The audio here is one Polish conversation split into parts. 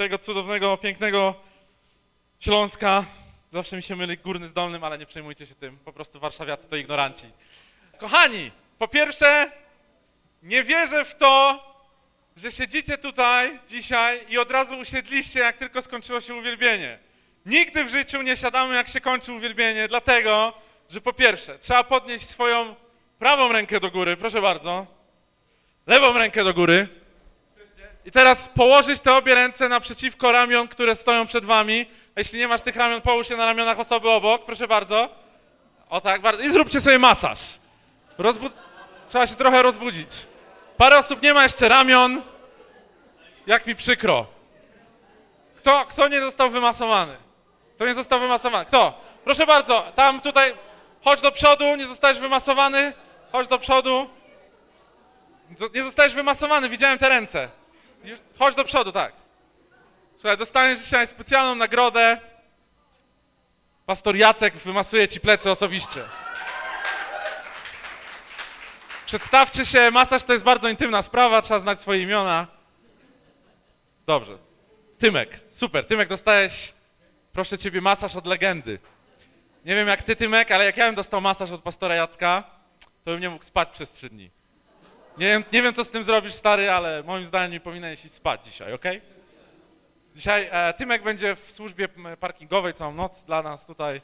tego cudownego, pięknego Śląska. Zawsze mi się myli górny z dolnym, ale nie przejmujcie się tym. Po prostu warszawiacy to ignoranci. Kochani, po pierwsze, nie wierzę w to, że siedzicie tutaj dzisiaj i od razu usiedliście, jak tylko skończyło się uwielbienie. Nigdy w życiu nie siadamy, jak się kończy uwielbienie, dlatego, że po pierwsze, trzeba podnieść swoją prawą rękę do góry, proszę bardzo, lewą rękę do góry i teraz położyć te obie ręce naprzeciwko ramion, które stoją przed wami. A jeśli nie masz tych ramion, połóż je na ramionach osoby obok, proszę bardzo. O tak, bardzo. I zróbcie sobie masaż. Trzeba się trochę rozbudzić. Parę osób nie ma jeszcze ramion. Jak mi przykro. Kto, kto nie został wymasowany? Kto nie został wymasowany? Kto? Proszę bardzo, tam tutaj, chodź do przodu, nie zostałeś wymasowany. Chodź do przodu. Zo- Nie zostałeś wymasowany, widziałem te ręce. Chodź do przodu, tak. Słuchaj, dostaniesz dzisiaj specjalną nagrodę. Pastor Jacek wymasuje ci plecy osobiście. Przedstawcie się, masaż to jest bardzo intymna sprawa, trzeba znać swoje imiona. Dobrze. Tymek, super. Tymek, dostałeś, proszę ciebie, masaż od legendy. Nie wiem jak ty, Tymek, ale jak ja bym dostał masaż od pastora Jacka, to bym nie mógł spać przez trzy dni. Nie wiem, nie wiem co z tym zrobisz, stary, ale moim zdaniem nie powinieneś iść spać dzisiaj, ok? Dzisiaj e, Tymek będzie w służbie parkingowej całą noc dla nas tutaj.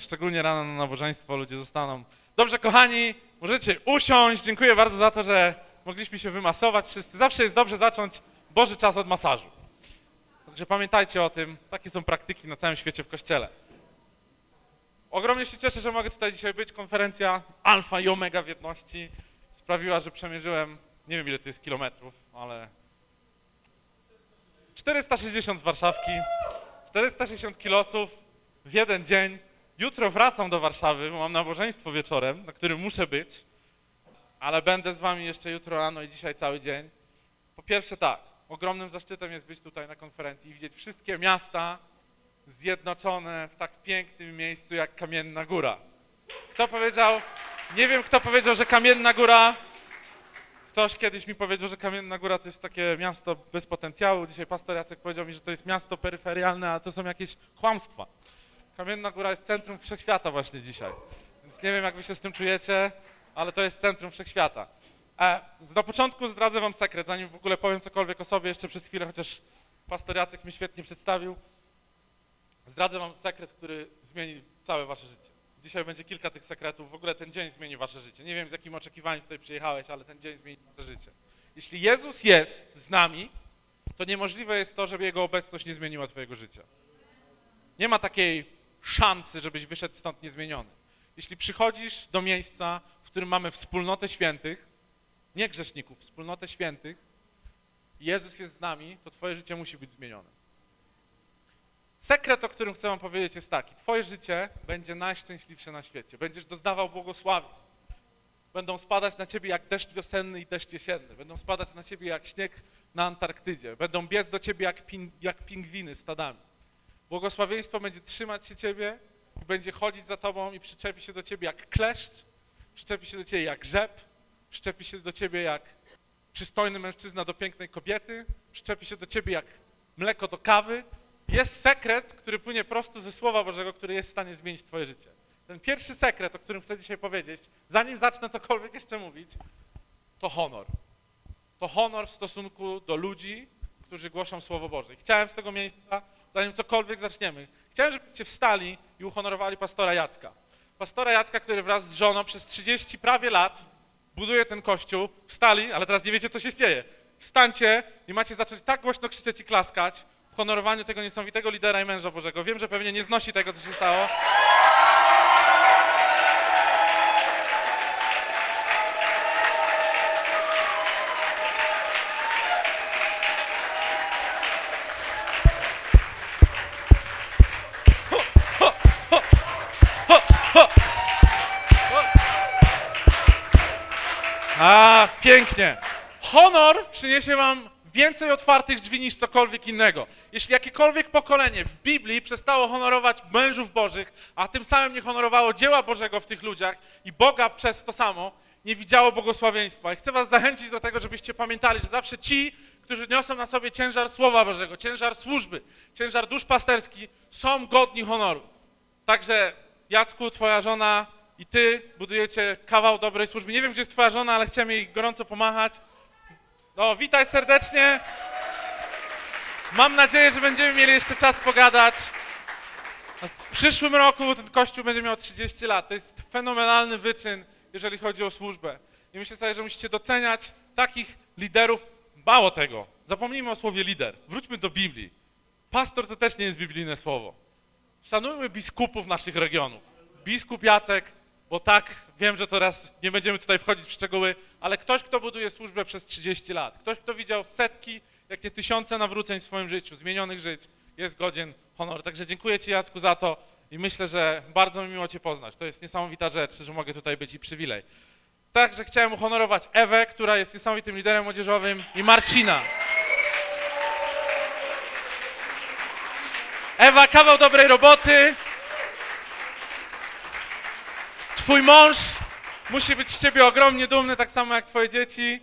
Szczególnie rano na nabożeństwo ludzie zostaną. Dobrze, kochani, możecie usiąść. Dziękuję bardzo za to, że mogliśmy się wymasować wszyscy. Zawsze jest dobrze zacząć Boży czas od masażu. Także pamiętajcie o tym. Takie są praktyki na całym świecie w Kościele. Ogromnie się cieszę, że mogę tutaj dzisiaj być. Konferencja Alfa i Omega w jedności sprawiła, że przemierzyłem, nie wiem ile to jest kilometrów, ale 460 z Warszawki, 460 kilosów w jeden dzień. Jutro wracam do Warszawy, bo mam nabożeństwo wieczorem, na którym muszę być, ale będę z wami jeszcze jutro rano i dzisiaj cały dzień. Po pierwsze tak, ogromnym zaszczytem jest być tutaj na konferencji i widzieć wszystkie miasta zjednoczone w tak pięknym miejscu jak Kamienna Góra. Kto powiedział, nie wiem kto powiedział, że Kamienna Góra Ktoś kiedyś mi powiedział, że Kamienna Góra to jest takie miasto bez potencjału. Dzisiaj pastor Jacek powiedział mi, że to jest miasto peryferialne, a to są jakieś kłamstwa. Kamienna Góra jest centrum wszechświata właśnie dzisiaj. Więc nie wiem, jak wy się z tym czujecie, ale to jest centrum wszechświata. E, na początku zdradzę wam sekret, zanim w ogóle powiem cokolwiek o sobie, jeszcze przez chwilę, chociaż pastor Jacek mi świetnie przedstawił. Zdradzę wam sekret, który zmieni całe wasze życie. Dzisiaj będzie kilka tych sekretów. W ogóle ten dzień zmieni wasze życie. Nie wiem, z jakim oczekiwaniem tutaj przyjechałeś, ale ten dzień zmieni wasze życie. Jeśli Jezus jest z nami, to niemożliwe jest to, żeby Jego obecność nie zmieniła twojego życia. Nie ma takiej szansy, żebyś wyszedł stąd niezmieniony. Jeśli przychodzisz do miejsca, w którym mamy wspólnotę świętych, nie grzeszników, wspólnotę świętych, Jezus jest z nami, to twoje życie musi być zmienione. Sekret, o którym chcę wam powiedzieć jest taki. Twoje życie będzie najszczęśliwsze na świecie. Będziesz doznawał błogosławieństw. Będą spadać na ciebie jak deszcz wiosenny i deszcz jesienny. Będą spadać na ciebie jak śnieg na Antarktydzie. Będą biec do ciebie jak, ping, jak pingwiny stadami. Błogosławieństwo będzie trzymać się ciebie i będzie chodzić za tobą i przyczepi się do ciebie jak kleszcz, przyczepi się do ciebie jak rzep, przyczepi się do ciebie jak przystojny mężczyzna do pięknej kobiety, przyczepi się do ciebie jak mleko do kawy. Jest sekret, który płynie prosto ze Słowa Bożego, który jest w stanie zmienić twoje życie. Ten pierwszy sekret, o którym chcę dzisiaj powiedzieć, zanim zacznę cokolwiek jeszcze mówić, to honor. To honor w stosunku do ludzi, którzy głoszą Słowo Boże. I chciałem z tego miejsca, zanim cokolwiek zaczniemy, chciałem, żebyście wstali i uhonorowali pastora Jacka. Pastora Jacka, który wraz z żoną przez 30 prawie lat buduje ten kościół. Wstali, ale teraz nie wiecie, co się dzieje. Wstańcie i macie zacząć tak głośno krzyczeć i klaskać honorowaniu tego niesamowitego lidera i męża Bożego. Wiem, że pewnie nie znosi tego, co się stało. A, pięknie. Honor przyniesie wam więcej otwartych drzwi niż cokolwiek innego. Jeśli jakiekolwiek pokolenie w Biblii przestało honorować mężów bożych, a tym samym nie honorowało dzieła Bożego w tych ludziach i Boga przez to samo, nie widziało błogosławieństwa. I chcę was zachęcić do tego, żebyście pamiętali, że zawsze ci, którzy niosą na sobie ciężar Słowa Bożego, ciężar służby, ciężar dusz pasterski, są godni honoru. Także Jacku, twoja żona i ty budujecie kawał dobrej służby. Nie wiem, gdzie jest twoja żona, ale chciałem jej gorąco pomachać. No, witaj serdecznie. Mam nadzieję, że będziemy mieli jeszcze czas pogadać. W przyszłym roku ten kościół będzie miał 30 lat. To jest fenomenalny wyczyn, jeżeli chodzi o służbę. I myślę sobie, że musicie doceniać takich liderów. Mało tego, zapomnijmy o słowie lider. Wróćmy do Biblii. Pastor to też nie jest biblijne słowo. Szanujmy biskupów naszych regionów. Biskup Jacek, bo tak, wiem, że teraz nie będziemy tutaj wchodzić w szczegóły, ale ktoś, kto buduje służbę przez 30 lat, ktoś, kto widział setki, jak nie tysiące nawróceń w swoim życiu, zmienionych żyć, jest godzien honoru. Także dziękuję Ci, Jacku, za to i myślę, że bardzo mi miło Cię poznać. To jest niesamowita rzecz, że mogę tutaj być i przywilej. Także chciałem uhonorować Ewę, która jest niesamowitym liderem młodzieżowym i Marcina. Ewa, kawał dobrej roboty. Twój mąż musi być z ciebie ogromnie dumny, tak samo jak twoje dzieci.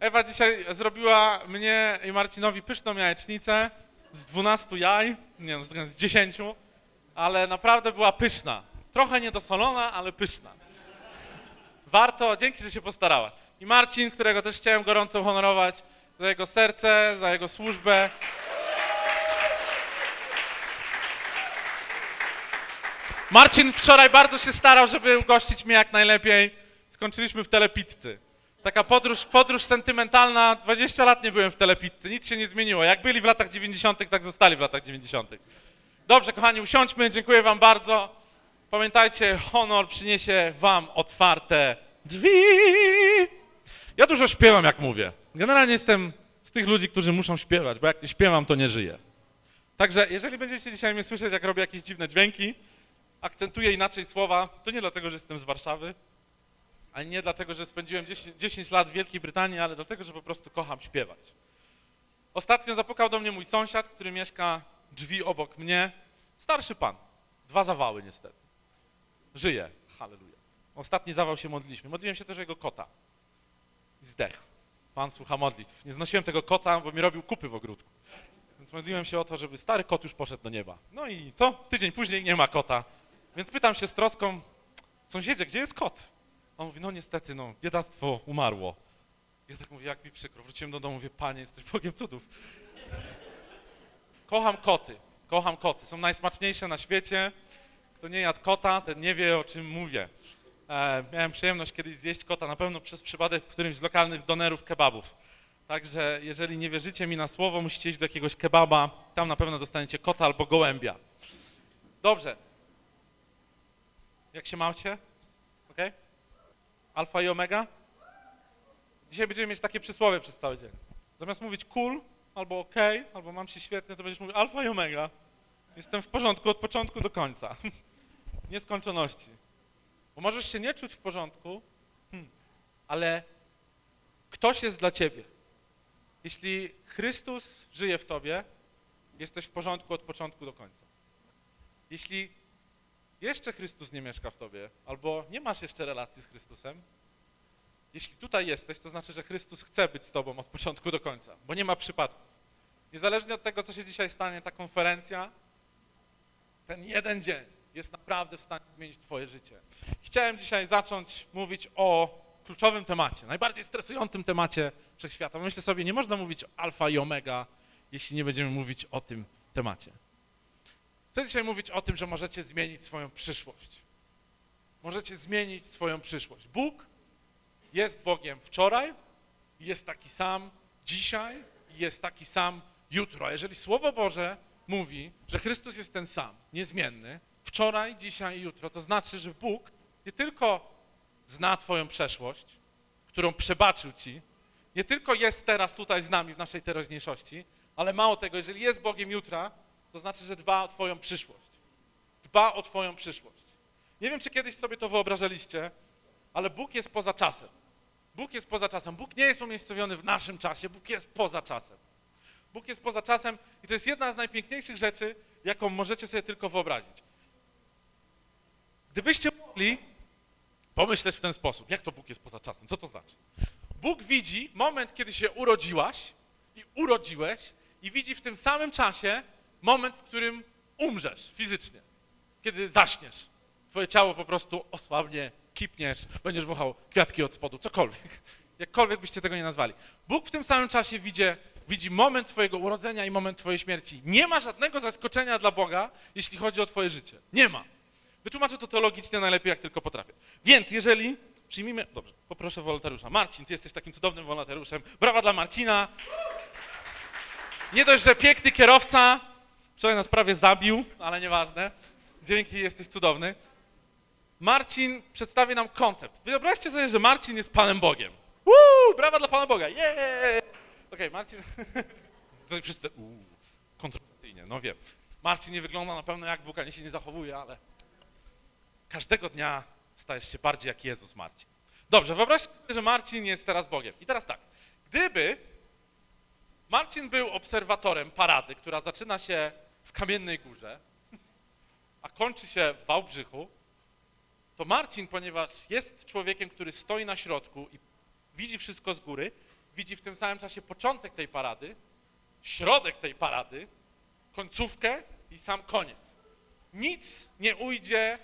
Ewa dzisiaj zrobiła mnie i Marcinowi pyszną jajecznicę z 12 jaj, nie no, z 10, ale naprawdę była pyszna. Trochę niedosolona, ale pyszna. Warto, dzięki, że się postarała. I Marcin, którego też chciałem gorąco uhonorować za jego serce, za jego służbę. Marcin wczoraj bardzo się starał, żeby ugościć mnie jak najlepiej. Skończyliśmy w telepizzy. Taka podróż, podróż sentymentalna. 20 lat nie byłem w telepizzy, nic się nie zmieniło. Jak byli w latach 90., tak zostali w latach 90. Dobrze, kochani, usiądźmy. Dziękuję wam bardzo. Pamiętajcie, honor przyniesie wam otwarte drzwi. Ja dużo śpiewam, jak mówię. Generalnie jestem z tych ludzi, którzy muszą śpiewać, bo jak nie śpiewam, to nie żyję. Także jeżeli będziecie dzisiaj mnie słyszeć, jak robię jakieś dziwne dźwięki, akcentuję inaczej słowa, to nie dlatego, że jestem z Warszawy, ani nie dlatego, że spędziłem 10, 10 lat w Wielkiej Brytanii, ale dlatego, że po prostu kocham śpiewać. Ostatnio zapukał do mnie mój sąsiad, który mieszka drzwi obok mnie. Starszy pan. Dwa zawały niestety. Żyje. Halleluja. Ostatni zawał się modliliśmy. Modliłem się też jego kota. Zdechł. Pan słucha modlitw. Nie znosiłem tego kota, bo mi robił kupy w ogródku. Więc modliłem się o to, żeby stary kot już poszedł do nieba. No i co? Tydzień później nie ma kota. Więc pytam się z troską, sąsiedzie, gdzie jest kot? On mówi, no niestety, no, biedactwo umarło. Ja tak mówię, jak mi przykro. Wróciłem do domu, mówię, panie, jesteś Bogiem cudów. Kocham koty, kocham koty. Są najsmaczniejsze na świecie. Kto nie jadł kota, ten nie wie, o czym mówię. E, miałem przyjemność kiedyś zjeść kota, na pewno przez przypadek w którymś z lokalnych donerów kebabów. Także jeżeli nie wierzycie mi na słowo, musicie iść do jakiegoś kebaba, tam na pewno dostaniecie kota albo gołębia. Dobrze. Jak się macie? Ok? Alfa i omega? Dzisiaj będziemy mieć takie przysłowie przez cały dzień. Zamiast mówić cool, albo ok, albo mam się świetnie, to będziesz mówił alfa i omega. Jestem w porządku od początku do końca. Nieskończoności. Bo możesz się nie czuć w porządku, hmm, ale ktoś jest dla ciebie. Jeśli Chrystus żyje w tobie, jesteś w porządku od początku do końca. Jeśli jeszcze Chrystus nie mieszka w tobie, albo nie masz jeszcze relacji z Chrystusem, jeśli tutaj jesteś, to znaczy, że Chrystus chce być z tobą od początku do końca, bo nie ma przypadków. Niezależnie od tego, co się dzisiaj stanie, ta konferencja, ten jeden dzień jest naprawdę w stanie zmienić twoje życie. Chciałem dzisiaj zacząć mówić o kluczowym temacie, najbardziej stresującym temacie wszechświata. Myślę sobie, nie można mówić alfa i omega, jeśli nie będziemy mówić o tym temacie. Chcę dzisiaj mówić o tym, że możecie zmienić swoją przyszłość. Możecie zmienić swoją przyszłość. Bóg jest Bogiem wczoraj, jest taki sam dzisiaj i jest taki sam jutro. Jeżeli Słowo Boże mówi, że Chrystus jest ten sam, niezmienny, wczoraj, dzisiaj i jutro, to znaczy, że Bóg nie tylko zna Twoją przeszłość, którą przebaczył Ci, nie tylko jest teraz tutaj z nami w naszej teraźniejszości, ale mało tego, jeżeli jest Bogiem jutra, to znaczy, że dba o Twoją przyszłość. Dba o Twoją przyszłość. Nie wiem, czy kiedyś sobie to wyobrażaliście, ale Bóg jest poza czasem. Bóg jest poza czasem. Bóg nie jest umiejscowiony w naszym czasie, Bóg jest poza czasem. Bóg jest poza czasem i to jest jedna z najpiękniejszych rzeczy, jaką możecie sobie tylko wyobrazić. Gdybyście mogli pomyśleć w ten sposób, jak to Bóg jest poza czasem, co to znaczy? Bóg widzi moment, kiedy się urodziłaś i urodziłeś i widzi w tym samym czasie moment, w którym umrzesz fizycznie, kiedy zaśniesz. Twoje ciało po prostu osłabnie, kipniesz, będziesz wąchał kwiatki od spodu, cokolwiek. Jakkolwiek byście tego nie nazwali. Bóg w tym samym czasie widzi, widzi moment twojego urodzenia i moment twojej śmierci. Nie ma żadnego zaskoczenia dla Boga, jeśli chodzi o twoje życie. Nie ma. Wytłumaczę to teologicznie najlepiej, jak tylko potrafię. Więc jeżeli przyjmijmy... Dobrze, poproszę wolontariusza. Marcin, ty jesteś takim cudownym wolontariuszem. Brawa dla Marcina. Nie dość, że piękny kierowca, wczoraj nas prawie zabił, ale nieważne. Dzięki, jesteś cudowny. Marcin przedstawi nam koncept. Wyobraźcie sobie, że Marcin jest Panem Bogiem. Uuu, brawa dla Pana Boga, yeah! Okej, Marcin... Tutaj wszyscy... Kontrowersyjnie, no wiem. Marcin nie wygląda na pewno jak Bóg, ani się nie zachowuje, ale każdego dnia stajesz się bardziej jak Jezus, Marcin. Dobrze, wyobraźcie sobie, że Marcin jest teraz Bogiem. I teraz tak, gdyby Marcin był obserwatorem parady, która zaczyna się w Kamiennej Górze, a kończy się w Wałbrzychu, to Marcin, ponieważ jest człowiekiem, który stoi na środku i widzi wszystko z góry, widzi w tym samym czasie początek tej parady, środek tej parady, końcówkę i sam koniec. Nic nie ujdzie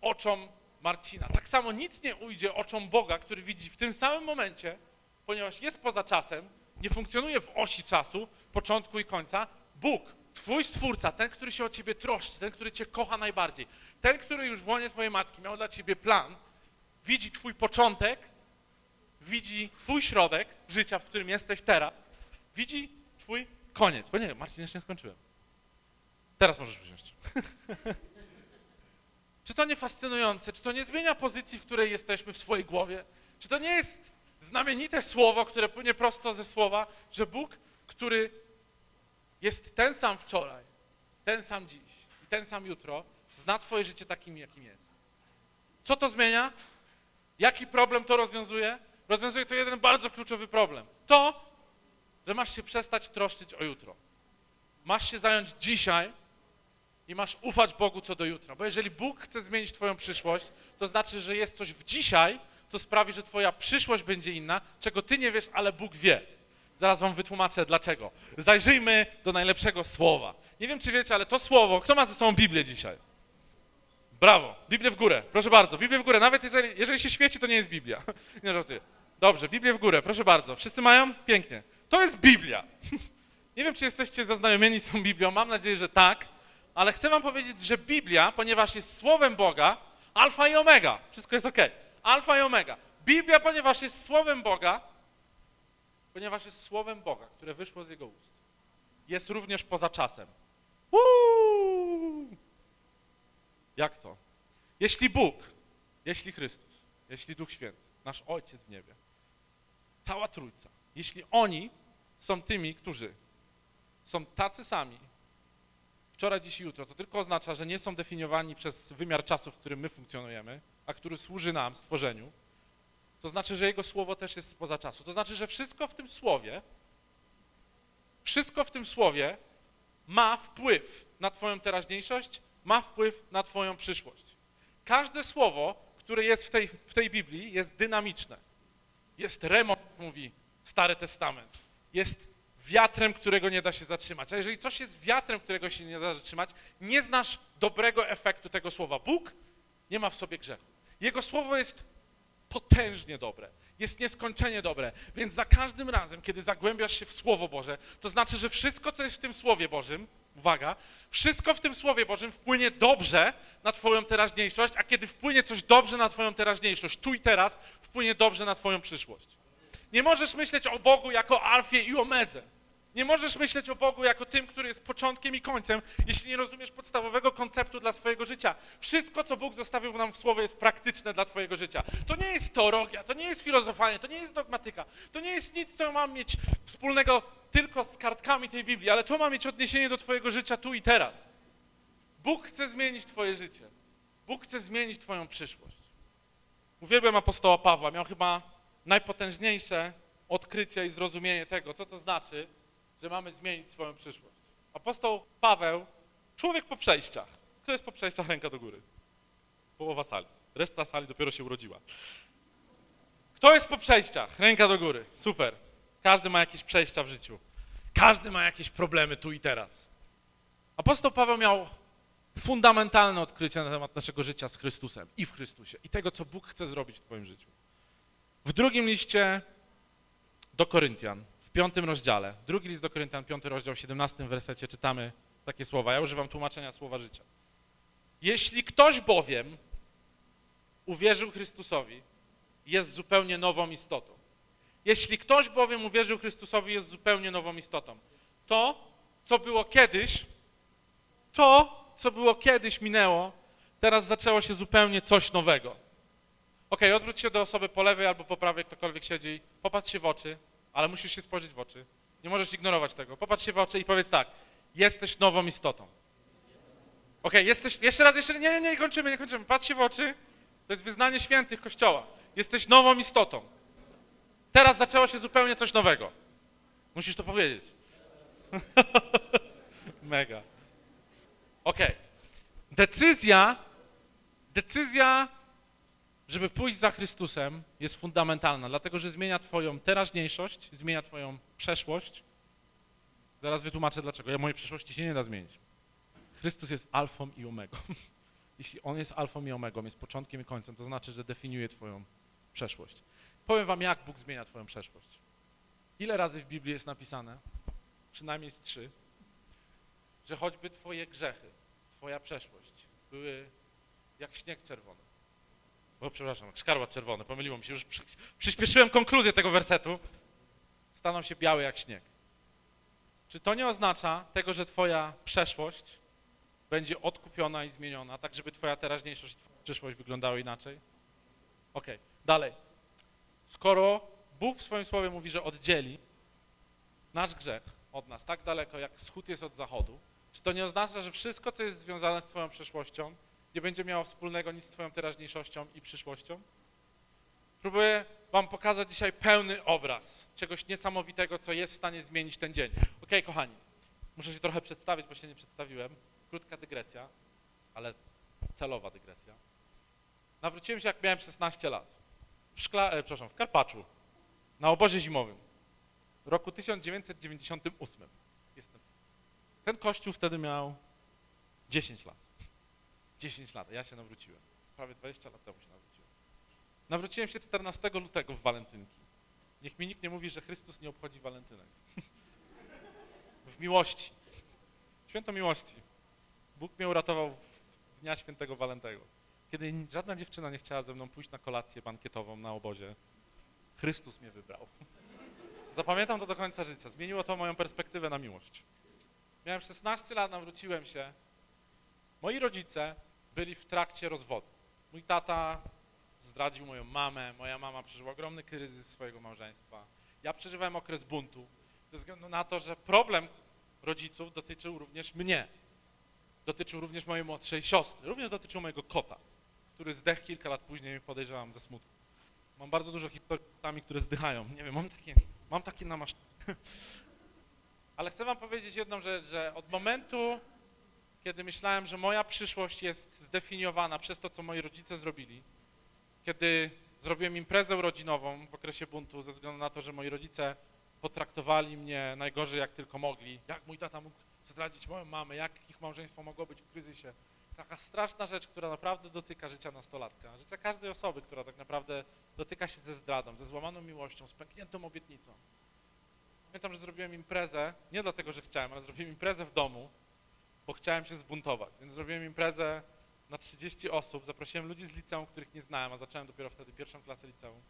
oczom Marcina. Tak samo nic nie ujdzie oczom Boga, który widzi w tym samym momencie, ponieważ jest poza czasem, nie funkcjonuje w osi czasu, początku i końca. Bóg, Twój Stwórca, ten, który się o Ciebie troszczy, ten, który Cię kocha najbardziej, ten, który już w łonie Twojej matki miał dla Ciebie plan, widzi Twój początek, widzi Twój środek życia, w którym jesteś teraz, widzi Twój koniec. Bo nie, Marcin, jeszcze nie skończyłem. Teraz możesz wziąć. Czy to nie fascynujące? Czy to nie zmienia pozycji, w której jesteśmy w swojej głowie? Czy to nie jest znamienite słowo, które płynie prosto ze słowa, że Bóg, który jest ten sam wczoraj, ten sam dziś i ten sam jutro, zna twoje życie takim, jakim jest. Co to zmienia? Jaki problem to rozwiązuje? Rozwiązuje to jeden bardzo kluczowy problem. To, że masz się przestać troszczyć o jutro. Masz się zająć dzisiaj i masz ufać Bogu co do jutra. Bo jeżeli Bóg chce zmienić twoją przyszłość, to znaczy, że jest coś w dzisiaj, co sprawi, że twoja przyszłość będzie inna, czego ty nie wiesz, ale Bóg wie. Zaraz wam wytłumaczę dlaczego. Zajrzyjmy do najlepszego słowa. Nie wiem, czy wiecie, ale to słowo, kto ma ze sobą Biblię dzisiaj? Brawo, Biblię w górę, proszę bardzo, Biblię w górę, nawet jeżeli, jeżeli się świeci, to nie jest Biblia. Nie żartuję. Dobrze, Biblię w górę, proszę bardzo. Wszyscy mają? Pięknie. To jest Biblia. Nie wiem, czy jesteście zaznajomieni z tą Biblią, mam nadzieję, że tak, ale chcę wam powiedzieć, że Biblia, ponieważ jest Słowem Boga, alfa i omega, wszystko jest ok. Alfa i omega. Biblia, ponieważ jest Słowem Boga, ponieważ jest Słowem Boga, które wyszło z Jego ust, jest również poza czasem. Uuu! Jak to? Jeśli Bóg, jeśli Chrystus, jeśli Duch Święty, nasz Ojciec w niebie, cała Trójca, jeśli oni są tymi, którzy są tacy sami, wczoraj, dziś i jutro, to tylko oznacza, że nie są definiowani przez wymiar czasu, w którym my funkcjonujemy, a który służy nam, stworzeniu, to znaczy, że Jego Słowo też jest spoza czasu. To znaczy, że wszystko w tym Słowie, wszystko w tym Słowie ma wpływ na Twoją teraźniejszość, ma wpływ na Twoją przyszłość. Każde słowo, które jest w tej, w tej Biblii, jest dynamiczne. Jest remont, mówi Stary Testament. Jest wiatrem, którego nie da się zatrzymać. A jeżeli coś jest wiatrem, którego się nie da zatrzymać, nie znasz dobrego efektu tego słowa. Bóg nie ma w sobie grzechu. Jego słowo jest potężnie dobre, jest nieskończenie dobre, więc za każdym razem, kiedy zagłębiasz się w Słowo Boże, to znaczy, że wszystko, co jest w tym Słowie Bożym, uwaga, wszystko w tym Słowie Bożym wpłynie dobrze na Twoją teraźniejszość, a kiedy wpłynie coś dobrze na Twoją teraźniejszość, tu i teraz, wpłynie dobrze na Twoją przyszłość. Nie możesz myśleć o Bogu jako alfie i omedze. Nie możesz myśleć o Bogu jako tym, który jest początkiem i końcem, jeśli nie rozumiesz podstawowego konceptu dla swojego życia. Wszystko, co Bóg zostawił nam w Słowie, jest praktyczne dla twojego życia. To nie jest teologia, to nie jest filozofowanie, to nie jest dogmatyka, to nie jest nic, co mam mieć wspólnego tylko z kartkami tej Biblii, ale to ma mieć odniesienie do twojego życia tu i teraz. Bóg chce zmienić twoje życie. Bóg chce zmienić twoją przyszłość. Uwielbiam apostoła Pawła, miał chyba najpotężniejsze odkrycie i zrozumienie tego, co to znaczy, że mamy zmienić swoją przyszłość. Apostoł Paweł, człowiek po przejściach. Kto jest po przejściach? Ręka do góry. Połowa sali. Reszta sali dopiero się urodziła. Kto jest po przejściach? Ręka do góry. Super. Każdy ma jakieś przejścia w życiu. Każdy ma jakieś problemy tu i teraz. Apostoł Paweł miał fundamentalne odkrycie na temat naszego życia z Chrystusem i w Chrystusie i tego, co Bóg chce zrobić w Twoim życiu. W drugim liście do Koryntian, piątym rozdziale, drugi list do Koryntian, piąty rozdział, w 17 wersecie czytamy takie słowa. Ja używam tłumaczenia słowa życia. Jeśli ktoś bowiem uwierzył Chrystusowi, jest zupełnie nową istotą. Jeśli ktoś bowiem uwierzył Chrystusowi, jest zupełnie nową istotą. To, co było kiedyś, to, co było kiedyś, minęło, teraz zaczęło się zupełnie coś nowego. Ok, odwróć się do osoby po lewej albo po prawej, ktokolwiek siedzi, popatrz się w oczy, ale musisz się spojrzeć w oczy. Nie możesz ignorować tego. Popatrz się w oczy i powiedz tak, jesteś nową istotą. Ok, jesteś, jeszcze raz, jeszcze, nie, nie, nie, kończymy, nie kończymy. Patrz się w oczy, to jest wyznanie świętych Kościoła. Jesteś nową istotą. Teraz zaczęło się zupełnie coś nowego. Musisz to powiedzieć. Mega. Okej. Decyzja, decyzja, żeby pójść za Chrystusem jest fundamentalna, dlatego że zmienia twoją teraźniejszość, zmienia twoją przeszłość. Zaraz wytłumaczę dlaczego. Ja mojej przeszłości się nie da zmienić. Chrystus jest alfą i omegą. Jeśli On jest alfą i omegą, jest początkiem i końcem, to znaczy, że definiuje twoją przeszłość. Powiem wam, jak Bóg zmienia twoją przeszłość. Ile razy w Biblii jest napisane, przynajmniej trzy, że choćby twoje grzechy, twoja przeszłość były jak śnieg czerwony. O, przepraszam, szkarłat czerwony, pomyliło mi się, już przy, przyspieszyłem konkluzję tego wersetu. Staną się białe jak śnieg. Czy to nie oznacza tego, że twoja przeszłość będzie odkupiona i zmieniona, tak żeby twoja teraźniejszość i przyszłość wyglądały inaczej? Okej, dalej. Skoro Bóg w swoim słowie mówi, że oddzieli nasz grzech od nas tak daleko, jak wschód jest od zachodu, czy to nie oznacza, że wszystko, co jest związane z twoją przeszłością, nie będzie miało wspólnego nic z twoją teraźniejszością i przyszłością? Próbuję wam pokazać dzisiaj pełny obraz czegoś niesamowitego, co jest w stanie zmienić ten dzień. Okej, kochani, muszę się trochę przedstawić, bo się nie przedstawiłem. Krótka dygresja, ale celowa dygresja. Nawróciłem się, jak miałem 16 lat. W, szkla, e, przepraszam, w Karpaczu, na obozie zimowym, w roku 1998. Jestem. Ten kościół wtedy miał 10 lat. 10 lat, ja się nawróciłem. Prawie 20 lat temu się nawróciłem. Nawróciłem się 14 lutego w walentynki. Niech mi nikt nie mówi, że Chrystus nie obchodzi walentynek. w miłości. Święto miłości. Bóg mnie uratował w dnia świętego Walentego. Kiedy żadna dziewczyna nie chciała ze mną pójść na kolację bankietową na obozie, Chrystus mnie wybrał. Zapamiętam to do końca życia. Zmieniło to moją perspektywę na miłość. Miałem 16 lat, nawróciłem się. Moi rodzice byli w trakcie rozwodu. Mój tata zdradził moją mamę, moja mama przeżyła ogromny kryzys swojego małżeństwa. Ja przeżywałem okres buntu ze względu na to, że problem rodziców dotyczył również mnie. Dotyczył również mojej młodszej siostry, również dotyczył mojego kota, który zdechł kilka lat później, podejrzewam, ze smutku. Mam bardzo dużo historii kotami, które zdychają. Nie wiem, mam takie, mam takie namasz... Ale chcę wam powiedzieć jedną rzecz, że od momentu, kiedy myślałem, że moja przyszłość jest zdefiniowana przez to, co moi rodzice zrobili, kiedy zrobiłem imprezę rodzinową w okresie buntu ze względu na to, że moi rodzice potraktowali mnie najgorzej jak tylko mogli, jak mój tata mógł zdradzić moją mamę, jak ich małżeństwo mogło być w kryzysie. Taka straszna rzecz, która naprawdę dotyka życia nastolatka, życia każdej osoby, która tak naprawdę dotyka się ze zdradą, ze złamaną miłością, z pękniętą obietnicą. Pamiętam, że zrobiłem imprezę, nie dlatego, że chciałem, ale zrobiłem imprezę w domu, bo chciałem się zbuntować, więc zrobiłem imprezę na 30 osób, zaprosiłem ludzi z liceum, których nie znałem, a zacząłem dopiero wtedy pierwszą klasę liceum.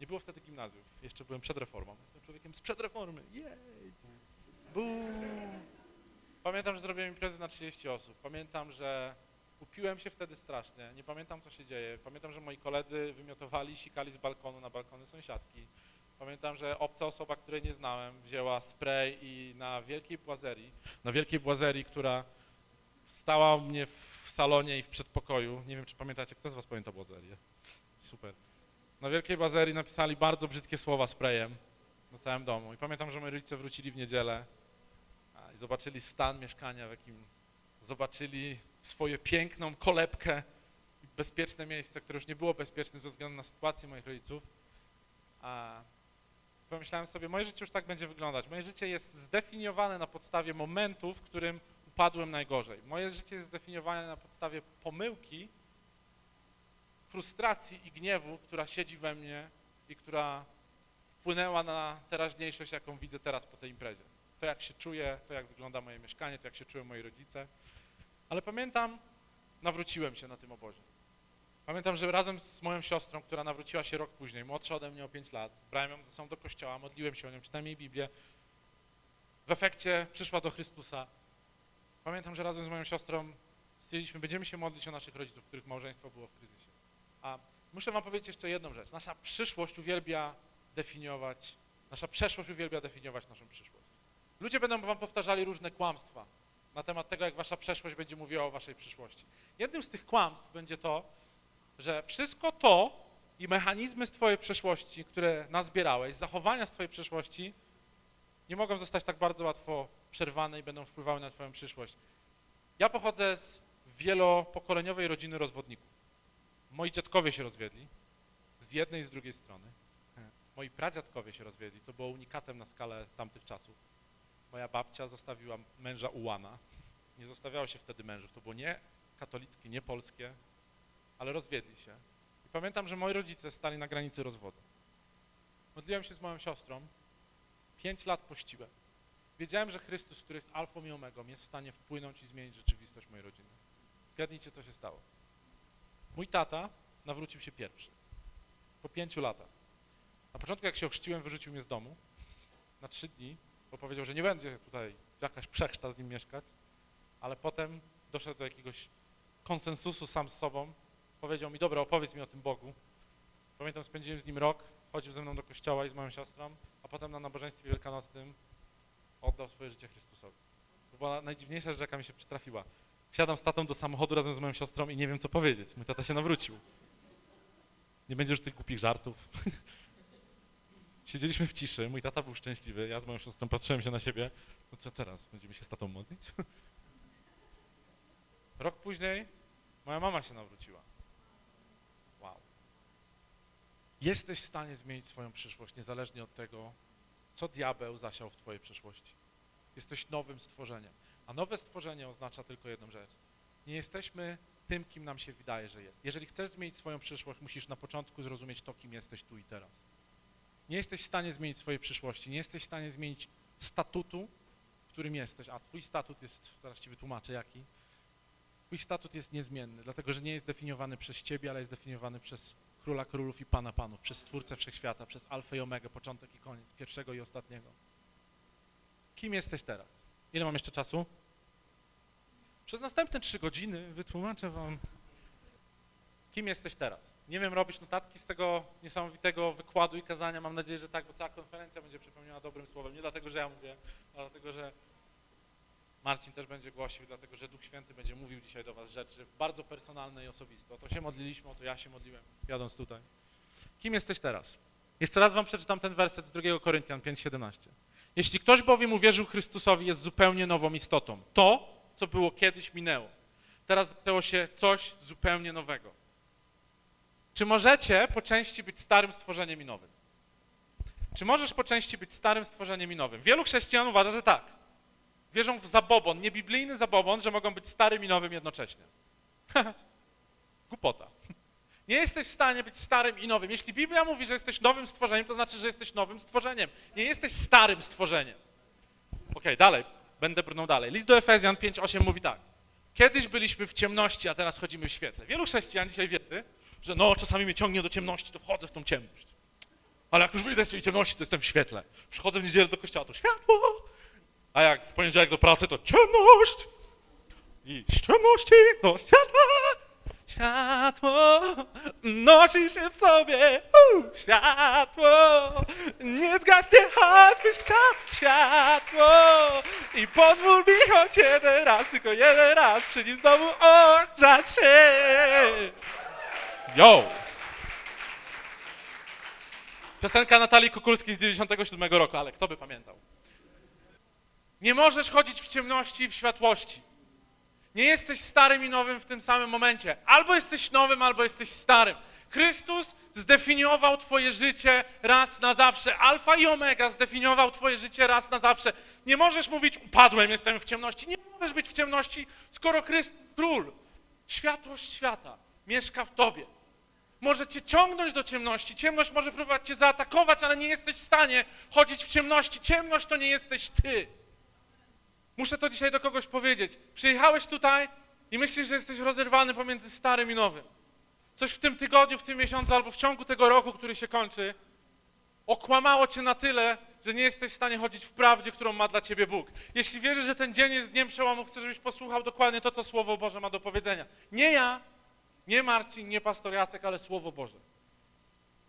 Nie było wtedy gimnazjów, jeszcze byłem przed reformą. Jestem człowiekiem sprzed reformy. Jej! Buu! Pamiętam, że zrobiłem imprezę na 30 osób. Pamiętam, że upiłem się wtedy strasznie. Nie pamiętam, co się dzieje. Pamiętam, że moi koledzy wymiotowali, sikali z balkonu na balkony sąsiadki. Pamiętam, że obca osoba, której nie znałem, wzięła spray i na wielkiej błazerii, na wielkiej błazerii, która stała u mnie w salonie i w przedpokoju. Nie wiem, czy pamiętacie, kto z was pamięta błazerię? Super. Na wielkiej bazerii napisali bardzo brzydkie słowa sprayem na całym domu. I pamiętam, że moi rodzice wrócili w niedzielę i zobaczyli stan mieszkania, w jakim zobaczyli swoją piękną kolebkę bezpieczne miejsce, które już nie było bezpieczne ze względu na sytuację moich rodziców. A Pomyślałem sobie, moje życie już tak będzie wyglądać. Moje życie jest zdefiniowane na podstawie momentu, w którym upadłem najgorzej. Moje życie jest zdefiniowane na podstawie pomyłki, frustracji i gniewu, która siedzi we mnie i która wpłynęła na teraźniejszość, jaką widzę teraz po tej imprezie. To, jak się czuję, to, jak wygląda moje mieszkanie, to, jak się czują moi rodzice. Ale pamiętam, nawróciłem się na tym obozie. Pamiętam, że razem z moją siostrą, która nawróciła się rok później, młodsza ode mnie o 5 lat, brałem ją ze sobą do kościoła, modliłem się o nią, czytałem jej Biblię. W efekcie przyszła do Chrystusa. Pamiętam, że razem z moją siostrą stwierdziliśmy, będziemy się modlić o naszych rodziców, których małżeństwo było w kryzysie. A muszę wam powiedzieć jeszcze jedną rzecz. Nasza przyszłość uwielbia definiować, nasza przeszłość uwielbia definiować naszą przyszłość. Ludzie będą wam powtarzali różne kłamstwa na temat tego, jak wasza przeszłość będzie mówiła o waszej przyszłości. Jednym z tych kłamstw będzie to, że wszystko to i mechanizmy z twojej przeszłości, które nazbierałeś, zachowania z twojej przeszłości nie mogą zostać tak bardzo łatwo przerwane i będą wpływały na twoją przyszłość. Ja pochodzę z wielopokoleniowej rodziny rozwodników. Moi dziadkowie się rozwiedli z jednej i z drugiej strony. Moi pradziadkowie się rozwiedli, co było unikatem na skalę tamtych czasów. Moja babcia zostawiła męża ułana. Nie zostawiało się wtedy mężów. To było nie katolickie, nie polskie, ale rozwiedli się. I pamiętam, że moi rodzice stali na granicy rozwodu. Modliłem się z moją siostrą. Pięć lat pościłem. Wiedziałem, że Chrystus, który jest alfą i omegą, jest w stanie wpłynąć i zmienić rzeczywistość mojej rodziny. Zgadnijcie, co się stało. Mój tata nawrócił się pierwszy. Po pięciu latach. Na początku, jak się ochrzciłem, wyrzucił mnie z domu na trzy dni, bo powiedział, że nie będzie tutaj jakaś przechrzta z nim mieszkać, ale potem doszedł do jakiegoś konsensusu sam z sobą. Powiedział mi, dobra, opowiedz mi o tym Bogu. Pamiętam, spędziłem z nim rok, chodził ze mną do kościoła i z moją siostrą, a potem na nabożeństwie wielkanocnym oddał swoje życie Chrystusowi. To była najdziwniejsza rzecz, jaka mi się przytrafiła. Wsiadam z tatą do samochodu razem z moją siostrą i nie wiem, co powiedzieć. Mój tata się nawrócił. Nie będzie już tych głupich żartów. Siedzieliśmy w ciszy, mój tata był szczęśliwy, ja z moją siostrą patrzyłem się na siebie. No co teraz, będziemy się z tatą modlić? Rok później moja mama się nawróciła. Jesteś w stanie zmienić swoją przyszłość, niezależnie od tego, co diabeł zasiał w twojej przyszłości. Jesteś nowym stworzeniem. A nowe stworzenie oznacza tylko jedną rzecz. Nie jesteśmy tym, kim nam się wydaje, że jest. Jeżeli chcesz zmienić swoją przyszłość, musisz na początku zrozumieć to, kim jesteś tu i teraz. Nie jesteś w stanie zmienić swojej przyszłości, nie jesteś w stanie zmienić statutu, w którym jesteś, a twój statut jest, zaraz ci wytłumaczę jaki, twój statut jest niezmienny, dlatego że nie jest definiowany przez ciebie, ale jest definiowany przez Króla Królów i Pana Panów, przez Stwórcę Wszechświata, przez Alfę i Omegę, początek i koniec, pierwszego i ostatniego. Kim jesteś teraz? Ile mam jeszcze czasu? Przez następne trzy godziny wytłumaczę wam, kim jesteś teraz. Nie wiem, robisz notatki z tego niesamowitego wykładu i kazania. Mam nadzieję, że tak, bo cała konferencja będzie przypełniona dobrym słowem. Nie dlatego, że ja mówię, ale dlatego, że Marcin też będzie głosił, dlatego, że Duch Święty będzie mówił dzisiaj do was rzeczy bardzo personalne i osobiste. O to się modliliśmy, o to ja się modliłem, jadąc tutaj. Kim jesteś teraz? Jeszcze raz wam przeczytam ten werset z 2 Koryntian 5,17. Jeśli ktoś bowiem uwierzył Chrystusowi, jest zupełnie nową istotą. To, co było kiedyś, minęło. Teraz zaczęło się coś zupełnie nowego. Czy możecie po części być starym stworzeniem i nowym? Czy możesz po części być starym stworzeniem i nowym? Wielu chrześcijan uważa, że tak. Wierzą w zabobon, niebiblijny zabobon, że mogą być starym i nowym jednocześnie. Głupota. Nie jesteś w stanie być starym i nowym. Jeśli Biblia mówi, że jesteś nowym stworzeniem, to znaczy, że jesteś nowym stworzeniem. Nie jesteś starym stworzeniem. Okay, dalej. Będę brnął dalej. List do Efezjan 5:8 mówi tak. Kiedyś byliśmy w ciemności, a teraz chodzimy w świetle. Wielu chrześcijan dzisiaj wierzy, że no, czasami mnie ciągnie do ciemności, to wchodzę w tą ciemność. Ale jak już wyjdę z tej ciemności, to jestem w świetle. Przychodzę w niedzielę do kościoła, to światło. A jak w poniedziałek do pracy, to ciemność. I z ciemności do światła. Światło nosi się w sobie, uh, światło, nie zgaśnie, choćbyś chciał, światło i pozwól mi choć jeden raz, tylko jeden raz przy nim znowu ogrzać się. Yo! Piosenka Natalii Kukulskiej z 97 roku, ale kto by pamiętał? Nie możesz chodzić w ciemności i w światłości. Nie jesteś starym i nowym w tym samym momencie. Albo jesteś nowym, albo jesteś starym. Chrystus zdefiniował twoje życie raz na zawsze. Alfa i omega zdefiniował twoje życie raz na zawsze. Nie możesz mówić, upadłem, jestem w ciemności. Nie możesz być w ciemności, skoro Chrystus, król, światłość świata, mieszka w tobie. Może cię ciągnąć do ciemności, ciemność może próbować cię zaatakować, ale nie jesteś w stanie chodzić w ciemności. Ciemność to nie jesteś ty. Muszę to dzisiaj do kogoś powiedzieć. Przyjechałeś tutaj i myślisz, że jesteś rozerwany pomiędzy starym i nowym. Coś w tym tygodniu, w tym miesiącu albo w ciągu tego roku, który się kończy, okłamało cię na tyle, że nie jesteś w stanie chodzić w prawdzie, którą ma dla ciebie Bóg. Jeśli wierzysz, że ten dzień jest dniem przełomu, chcę, żebyś posłuchał dokładnie to, co Słowo Boże ma do powiedzenia. Nie ja, nie Marcin, nie pastor Jacek, ale Słowo Boże.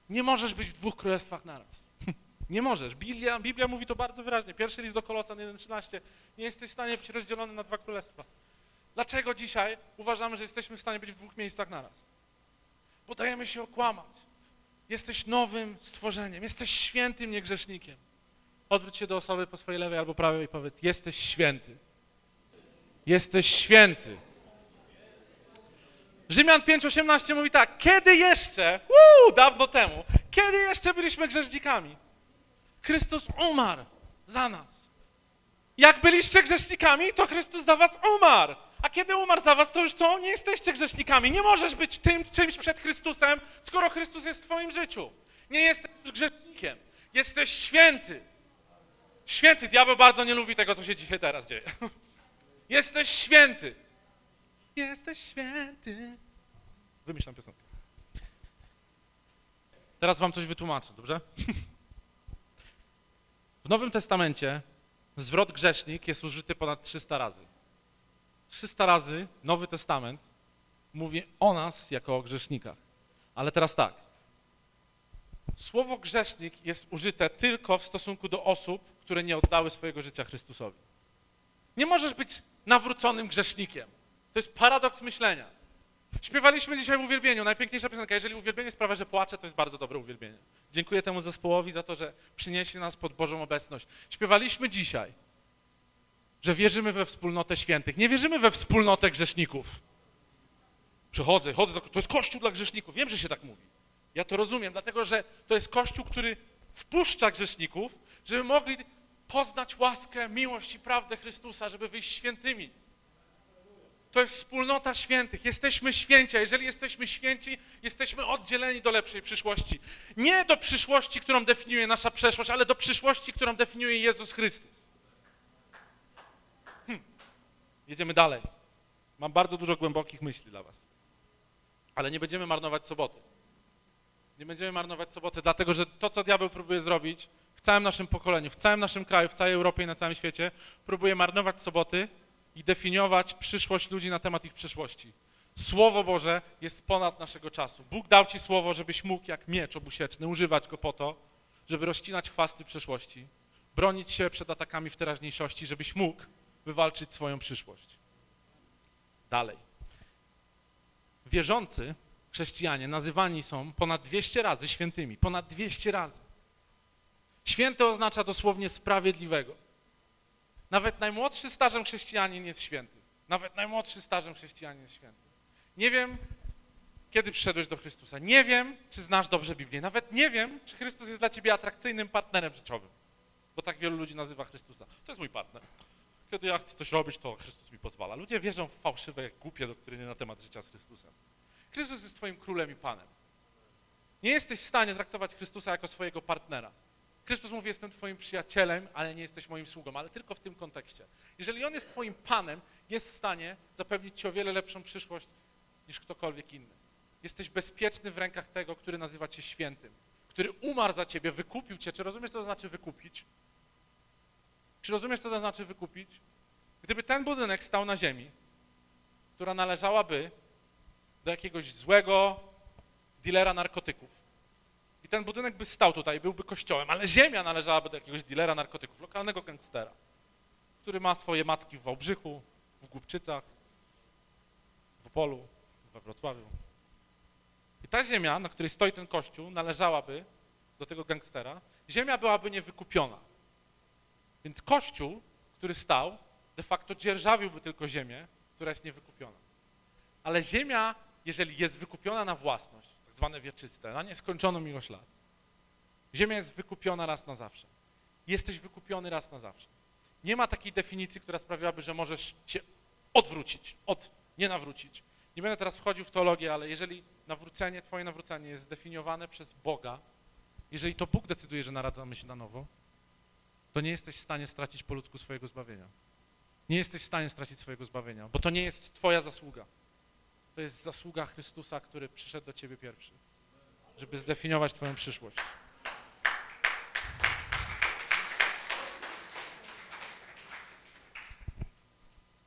Nie możesz być w dwóch królestwach naraz. Nie możesz. Biblia, Biblia mówi to bardzo wyraźnie. Pierwszy list do Kolosan 1,13. Nie jesteś w stanie być rozdzielony na dwa królestwa. Dlaczego dzisiaj uważamy, że jesteśmy w stanie być w dwóch miejscach naraz? Bo się okłamać. Jesteś nowym stworzeniem, jesteś świętym niegrzesznikiem. Odwróć się do osoby po swojej lewej albo prawej i powiedz, jesteś święty. Jesteś święty. Rzymian 5,18 mówi tak, kiedy jeszcze, uu, dawno temu, kiedy jeszcze byliśmy grzesznikami? Chrystus umarł za nas. Jak byliście grzesznikami, to Chrystus za was umarł. A kiedy umarł za was, to już co? Nie jesteście grzesznikami. Nie możesz być tym czymś przed Chrystusem, skoro Chrystus jest w twoim życiu. Nie jesteś już grzesznikiem. Jesteś święty. Święty. Diabeł bardzo nie lubi tego, co się dzisiaj teraz dzieje. Jesteś święty. Jesteś święty. Wymyślam piosenkę. Teraz wam coś wytłumaczę, dobrze? W Nowym Testamencie zwrot grzesznik jest użyty ponad 300 razy. 300 razy Nowy Testament mówi o nas jako o grzesznikach. Ale teraz tak. Słowo grzesznik jest użyte tylko w stosunku do osób, które nie oddały swojego życia Chrystusowi. Nie możesz być nawróconym grzesznikiem. To jest paradoks myślenia. Śpiewaliśmy dzisiaj w uwielbieniu, najpiękniejsza piosenka. Jeżeli uwielbienie sprawia, że płaczę, to jest bardzo dobre uwielbienie. Dziękuję temu zespołowi za to, że przynieśli nas pod Bożą obecność. Śpiewaliśmy dzisiaj, że wierzymy we wspólnotę świętych. Nie wierzymy we wspólnotę grzeszników. Przychodzę, chodzę, to jest kościół dla grzeszników. Wiem, że się tak mówi. Ja to rozumiem, dlatego że to jest kościół, który wpuszcza grzeszników, żeby mogli poznać łaskę, miłość i prawdę Chrystusa, żeby wyjść świętymi. To jest wspólnota świętych. Jesteśmy święci, a jeżeli jesteśmy święci, jesteśmy oddzieleni do lepszej przyszłości. Nie do przyszłości, którą definiuje nasza przeszłość, ale do przyszłości, którą definiuje Jezus Chrystus. Hm. Jedziemy dalej. Mam bardzo dużo głębokich myśli dla was. Ale nie będziemy marnować soboty. Nie będziemy marnować soboty, dlatego że to, co diabeł próbuje zrobić w całym naszym pokoleniu, w całym naszym kraju, w całej Europie i na całym świecie, próbuje marnować soboty, i definiować przyszłość ludzi na temat ich przeszłości. Słowo Boże jest ponad naszego czasu. Bóg dał ci słowo, żebyś mógł jak miecz obusieczny używać go po to, żeby rozcinać chwasty przeszłości, bronić się przed atakami w teraźniejszości, żebyś mógł wywalczyć swoją przyszłość. Dalej. Wierzący chrześcijanie nazywani są ponad 200 razy świętymi. Ponad 200 razy. Święty oznacza dosłownie sprawiedliwego. Nawet najmłodszy starzem chrześcijanin jest święty. Nawet najmłodszy starzem chrześcijanin jest święty. Nie wiem, kiedy przyszedłeś do Chrystusa. Nie wiem, czy znasz dobrze Biblię. Nawet nie wiem, czy Chrystus jest dla ciebie atrakcyjnym partnerem życiowym. Bo tak wielu ludzi nazywa Chrystusa. To jest mój partner. Kiedy ja chcę coś robić, to Chrystus mi pozwala. Ludzie wierzą w fałszywe, głupie doktryny na temat życia z Chrystusem. Chrystus jest twoim królem i panem. Nie jesteś w stanie traktować Chrystusa jako swojego partnera. Chrystus mówi, jestem twoim przyjacielem, ale nie jesteś moim sługą, ale tylko w tym kontekście. Jeżeli On jest twoim Panem, jest w stanie zapewnić ci o wiele lepszą przyszłość niż ktokolwiek inny. Jesteś bezpieczny w rękach tego, który nazywa cię świętym, który umarł za ciebie, wykupił cię. Czy rozumiesz, co to znaczy wykupić? Czy rozumiesz, co to znaczy wykupić? Gdyby ten budynek stał na ziemi, która należałaby do jakiegoś złego dilera narkotyków, i ten budynek by stał tutaj, byłby kościołem, ale ziemia należałaby do jakiegoś dilera narkotyków, lokalnego gangstera, który ma swoje matki w Wałbrzychu, w Głubczycach, w Opolu, we Wrocławiu. I ta ziemia, na której stoi ten kościół, należałaby do tego gangstera, ziemia byłaby niewykupiona. Więc kościół, który stał, de facto dzierżawiłby tylko ziemię, która jest niewykupiona. Ale ziemia, jeżeli jest wykupiona na własność, zwane wieczyste, na nieskończoną ilość lat. Ziemia jest wykupiona raz na zawsze. Jesteś wykupiony raz na zawsze. Nie ma takiej definicji, która sprawiłaby, że możesz się odwrócić, od, nie nawrócić. Nie będę teraz wchodził w teologię, ale jeżeli nawrócenie, twoje nawrócenie jest zdefiniowane przez Boga, jeżeli to Bóg decyduje, że naradzamy się na nowo, to nie jesteś w stanie stracić po ludzku swojego zbawienia. Nie jesteś w stanie stracić swojego zbawienia, bo to nie jest twoja zasługa. To jest zasługa Chrystusa, który przyszedł do ciebie pierwszy, żeby zdefiniować twoją przyszłość.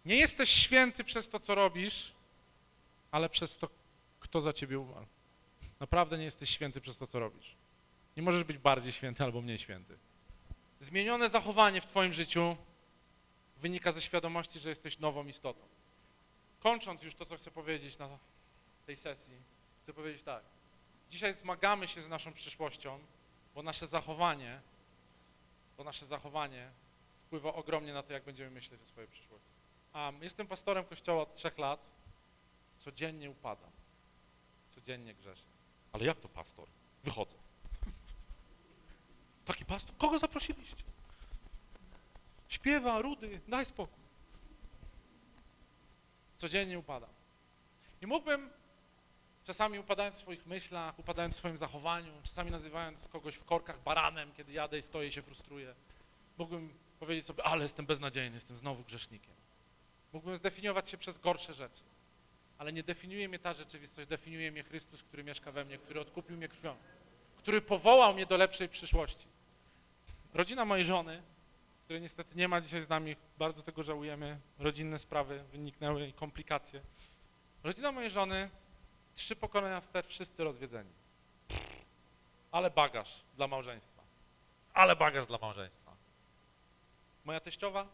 Nie jesteś święty przez to, co robisz, ale przez to, kto za ciebie umarł. Naprawdę nie jesteś święty przez to, co robisz. Nie możesz być bardziej święty albo mniej święty. Zmienione zachowanie w twoim życiu wynika ze świadomości, że jesteś nową istotą. Kończąc już to, co chcę powiedzieć na tej sesji, chcę powiedzieć tak. Dzisiaj zmagamy się z naszą przyszłością, bo nasze zachowanie, bo nasze zachowanie wpływa ogromnie na to, jak będziemy myśleć o swojej przyszłości. A jestem pastorem kościoła od trzech lat. Codziennie upadam. Codziennie grzeszę. Ale jak to pastor? Wychodzę. Taki pastor? Kogo zaprosiliście? Śpiewa, rudy, daj spokój. Codziennie upadam. I mógłbym, czasami upadając w swoich myślach, upadając w swoim zachowaniu, czasami nazywając kogoś w korkach baranem, kiedy jadę i stoję i się frustruję, mógłbym powiedzieć sobie, ale jestem beznadziejny, jestem znowu grzesznikiem. Mógłbym zdefiniować się przez gorsze rzeczy, ale nie definiuje mnie ta rzeczywistość, definiuje mnie Chrystus, który mieszka we mnie, który odkupił mnie krwią, który powołał mnie do lepszej przyszłości. Rodzina mojej żony, której niestety nie ma dzisiaj z nami, bardzo tego żałujemy, rodzinne sprawy wyniknęły i komplikacje. Rodzina mojej żony, trzy pokolenia wstecz, wszyscy rozwiedzeni. Ale bagaż dla małżeństwa. Ale bagaż dla małżeństwa. Moja teściowa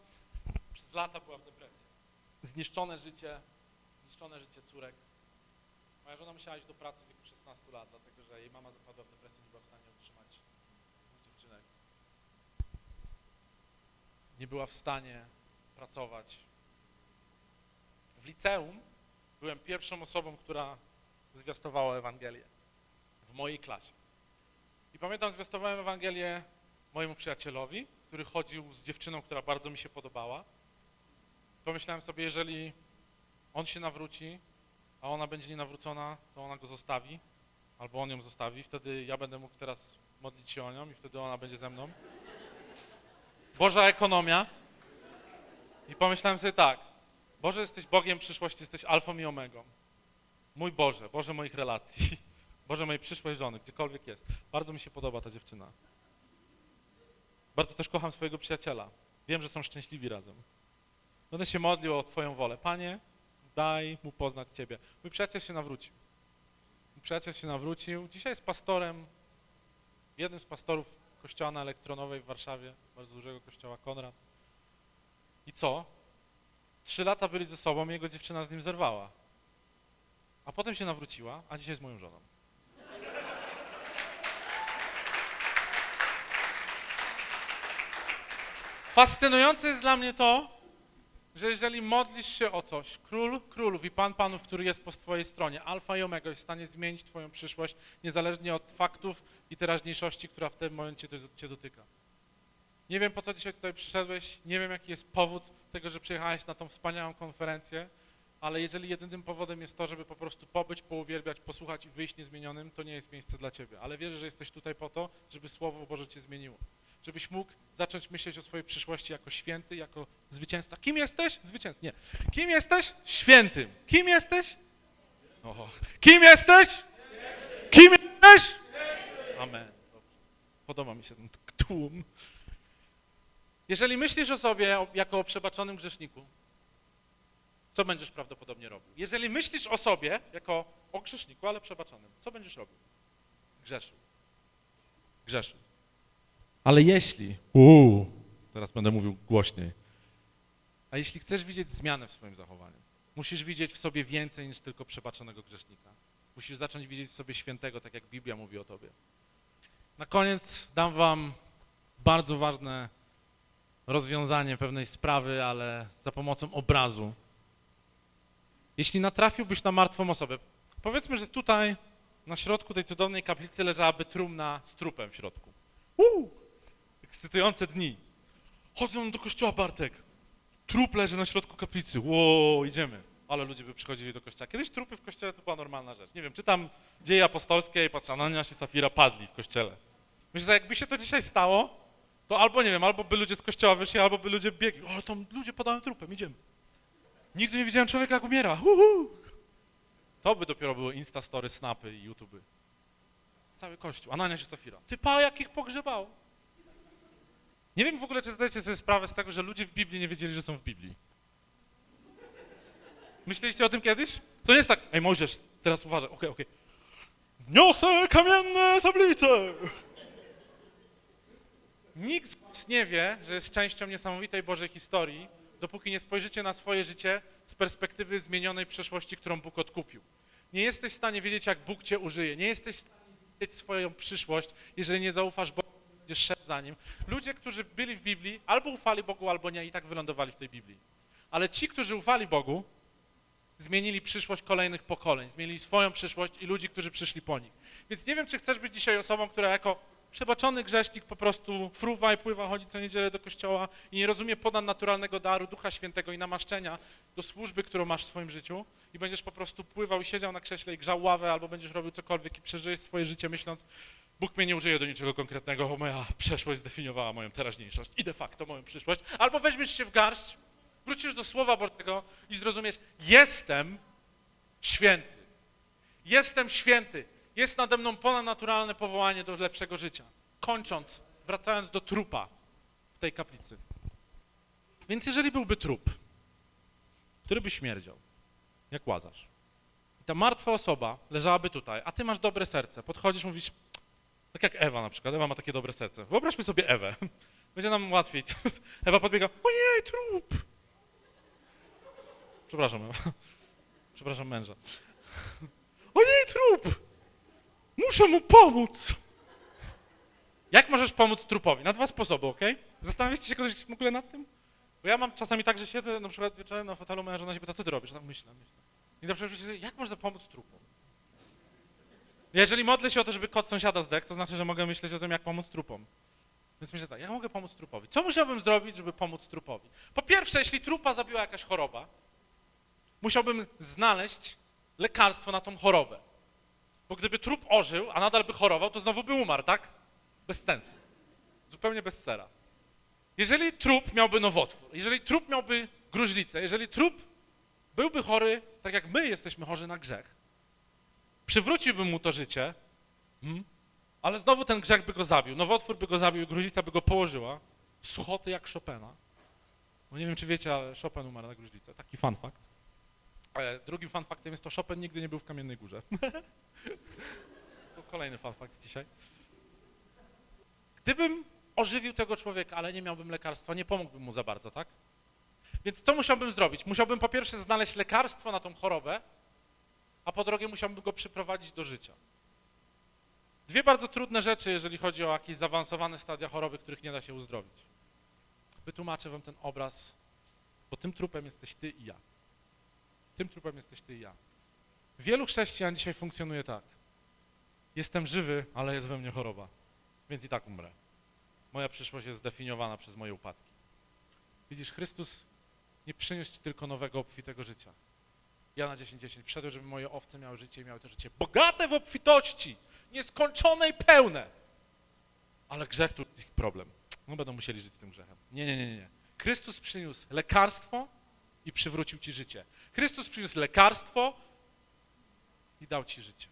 przez lata była w depresji. Zniszczone życie, zniszczone życie córek. Moja żona musiała iść do pracy w wieku 16 lat, dlatego że jej mama zapadła w depresję, nie była w stanie utrzymać dwóch dziewczynek. Nie była w stanie pracować. W liceum byłem pierwszą osobą, która zwiastowała Ewangelię w mojej klasie. I pamiętam, zwiastowałem Ewangelię mojemu przyjacielowi, który chodził z dziewczyną, która bardzo mi się podobała. Pomyślałem sobie, jeżeli on się nawróci, a ona będzie nienawrócona, to ona go zostawi, albo on ją zostawi, wtedy ja będę mógł teraz modlić się o nią i wtedy ona będzie ze mną. Boża ekonomia. I pomyślałem sobie tak, Boże, jesteś Bogiem przyszłości, jesteś alfą i omegą. Mój Boże, Boże moich relacji, Boże mojej przyszłej żony, gdziekolwiek jest. Bardzo mi się podoba ta dziewczyna. Bardzo też kocham swojego przyjaciela. Wiem, że są szczęśliwi razem. Będę się modlił o Twoją wolę. Panie, daj mu poznać Ciebie. Mój przyjaciel się nawrócił. Mój przyjaciel się nawrócił. Dzisiaj jest pastorem, jednym z pastorów kościoła na Elektronowej w Warszawie, bardzo dużego kościoła, Konrad. I co? Trzy lata byli ze sobą i jego dziewczyna z nim zerwała. A potem się nawróciła, a dzisiaj jest moją żoną. Fascynujące jest dla mnie to, że jeżeli modlisz się o coś, król królów i pan panów, który jest po twojej stronie, alfa i omega, jest w stanie zmienić twoją przyszłość, niezależnie od faktów i teraźniejszości, która w tym momencie cię dotyka. Nie wiem, po co dzisiaj tutaj przyszedłeś, nie wiem, jaki jest powód tego, że przyjechałeś na tą wspaniałą konferencję, ale jeżeli jedynym powodem jest to, żeby po prostu pobyć, pouwielbiać, posłuchać i wyjść niezmienionym, to nie jest miejsce dla ciebie. Ale wierzę, że jesteś tutaj po to, żeby Słowo Boże cię zmieniło. Żebyś mógł zacząć myśleć o swojej przyszłości jako święty, jako zwycięzca. Kim jesteś? Zwycięzca. Nie. Kim jesteś? Świętym. Kim jesteś? Oho. Kim jesteś? Kim jesteś? Amen. Podoba mi się ten tłum. Jeżeli myślisz o sobie jako o przebaczonym grzeszniku, co będziesz prawdopodobnie robił? Jeżeli myślisz o sobie jako o grzeszniku, ale przebaczonym, co będziesz robił? Grzeszył. Grzeszył. Ale jeśli, uuu, teraz będę mówił głośniej, a jeśli chcesz widzieć zmianę w swoim zachowaniu, musisz widzieć w sobie więcej niż tylko przebaczonego grzesznika. Musisz zacząć widzieć w sobie świętego, tak jak Biblia mówi o tobie. Na koniec dam wam bardzo ważne rozwiązanie pewnej sprawy, ale za pomocą obrazu. Jeśli natrafiłbyś na martwą osobę, powiedzmy, że tutaj na środku tej cudownej kaplicy leżałaby trumna z trupem w środku. Uuu! Ekscytujące dni. Chodzą do kościoła Bartek. Trup leży na środku kaplicy. Ło, idziemy. Ale ludzie by przychodzili do kościoła. Kiedyś trupy w kościele to była normalna rzecz. Nie wiem, czytam dzieje apostolskie i patrzę, Ananiasz i Safira padli w kościele. Myślę, że jakby się to dzisiaj stało, to albo nie wiem, albo by ludzie z kościoła wyszli, albo by ludzie biegli. Ale tam ludzie padają trupem, idziemy. Nigdy nie widziałem człowieka, jak umiera. Uhu. To by dopiero były Instastory, Snapy i YouTube. Cały kościół, Ananiasz i Safira. Ty pa, jakich pogrzebał. Nie wiem w ogóle, czy zdajecie sobie sprawę z tego, że ludzie w Biblii nie wiedzieli, że są w Biblii. Myśleliście o tym kiedyś? To nie jest tak, ej Mojżesz, teraz uważaj, okej, okej. Wniosę kamienne tablice. Nikt z was nie wie, że jest częścią niesamowitej Bożej historii, dopóki nie spojrzycie na swoje życie z perspektywy zmienionej przeszłości, którą Bóg odkupił. Nie jesteś w stanie wiedzieć, jak Bóg cię użyje. Nie jesteś w stanie wiedzieć swoją przyszłość, jeżeli nie zaufasz Bogu, będziesz szedł za Nim. Ludzie, którzy byli w Biblii, albo ufali Bogu, albo nie, i tak wylądowali w tej Biblii. Ale ci, którzy ufali Bogu, zmienili przyszłość kolejnych pokoleń, zmienili swoją przyszłość i ludzi, którzy przyszli po nich. Więc nie wiem, czy chcesz być dzisiaj osobą, która jako przebaczony grzesznik po prostu fruwa i pływa, chodzi co niedzielę do kościoła i nie rozumie ponadnaturalnego daru Ducha Świętego i namaszczenia do służby, którą masz w swoim życiu i będziesz po prostu pływał i siedział na krześle i grzał ławę albo będziesz robił cokolwiek i przeżyjesz swoje życie myśląc, Bóg mnie nie użyje do niczego konkretnego, bo moja przeszłość zdefiniowała moją teraźniejszość i de facto moją przyszłość. Albo weźmiesz się w garść, wrócisz do Słowa Bożego i zrozumiesz, jestem święty. Jestem święty. Jest nade mną ponadnaturalne powołanie do lepszego życia. Kończąc, wracając do trupa w tej kaplicy. Więc jeżeli byłby trup, który by śmierdział, jak łazarz, i ta martwa osoba leżałaby tutaj, a ty masz dobre serce, podchodzisz, mówisz, tak jak Ewa na przykład, Ewa ma takie dobre serce. Wyobraźmy sobie Ewę. Będzie nam łatwiej. Ewa podbiega, ojej, trup! Przepraszam, Ewa. Przepraszam męża. Ojej, trup! Muszę mu pomóc! Jak możesz pomóc trupowi? Na dwa sposoby, ok? Zastanawiacie się kiedyś w ogóle nad tym? Bo ja mam czasami tak, że siedzę na przykład wieczorem na fotelu, moja żona się pyta, co ty robisz? Tak myślę, myślę. I na przykład myślę, jak można pomóc trupom? Jeżeli modlę się o to, żeby kot sąsiada zdechł, to znaczy, że mogę myśleć o tym, jak pomóc trupom. Więc myślę tak, jak mogę pomóc trupowi? Co musiałbym zrobić, żeby pomóc trupowi? Po pierwsze, jeśli trupa zabiła jakaś choroba, musiałbym znaleźć lekarstwo na tą chorobę. Bo gdyby trup ożył, a nadal by chorował, to znowu by umarł, tak? Bez sensu. Zupełnie bez sera. Jeżeli trup miałby nowotwór, jeżeli trup miałby gruźlicę, jeżeli trup byłby chory, tak jak my jesteśmy chorzy na grzech, przywróciłby mu to życie, hmm, ale znowu ten grzech by go zabił, nowotwór by go zabił, gruźlica by go położyła, suchoty jak Chopina. Bo nie wiem, czy wiecie, ale Chopin umarł na gruźlicę. Taki fun fact. E, Drugim fun faktem jest to, Chopin nigdy nie był w Kamiennej Górze. to kolejny fun fact dzisiaj. Gdybym ożywił tego człowieka, ale nie miałbym lekarstwa, nie pomógłbym mu za bardzo, tak? Więc co musiałbym zrobić? Musiałbym po pierwsze znaleźć lekarstwo na tą chorobę, a po drugie musiałbym go przyprowadzić do życia. Dwie bardzo trudne rzeczy, jeżeli chodzi o jakieś zaawansowane stadia choroby, których nie da się uzdrowić. Wytłumaczę wam ten obraz, bo tym trupem jesteś ty i ja. Tym trupem jesteś ty i ja. Wielu chrześcijan dzisiaj funkcjonuje tak. Jestem żywy, ale jest we mnie choroba, więc i tak umrę. Moja przyszłość jest zdefiniowana przez moje upadki. Widzisz, Chrystus nie przyniósł ci tylko nowego, obfitego życia. Jana 10:10. 10. Przyszedłem, żeby moje owce miały życie i miały to życie bogate w obfitości, nieskończone i pełne. Ale grzech tu jest ich problem. No będą musieli żyć z tym grzechem. Nie, nie, nie, nie. Chrystus przyniósł lekarstwo i przywrócił ci życie. Chrystus przyniósł lekarstwo i dał ci życie.